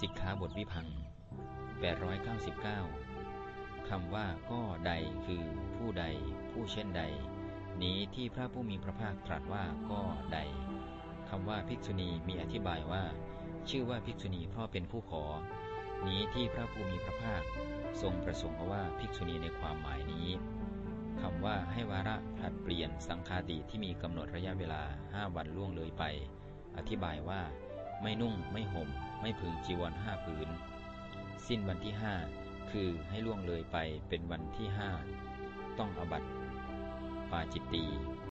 สิกขาบทวิพัง899 คำว่าก็ใดคือผู้ใด ผู้เช่นใด นี้ที่พระผู้มีพระภาคตรัสว่าก็ใด คำว่าภิกษุณีมีอธิบายว่า ชื่อว่าภิกษุณีเพราะเป็นผู้ขอ นี้ที่พระผู้มีพระภาคทรงประสงค์ว่าภิกษุณีในความหมายนี้คำว่าให้วาระผลัดเปลี่ยนสังฆาติที่มีกำหนดระยะเวลาห้าวันล่วงเลยไป อธิบายว่า ไม่นุ่ง ไม่ห่ม ไม่พึงจีวรห้าผืน สิ้นวันที่ห้าคือให้ล่วงเลยไปเป็นวันที่ห้าต้องอบัตปาจิตตี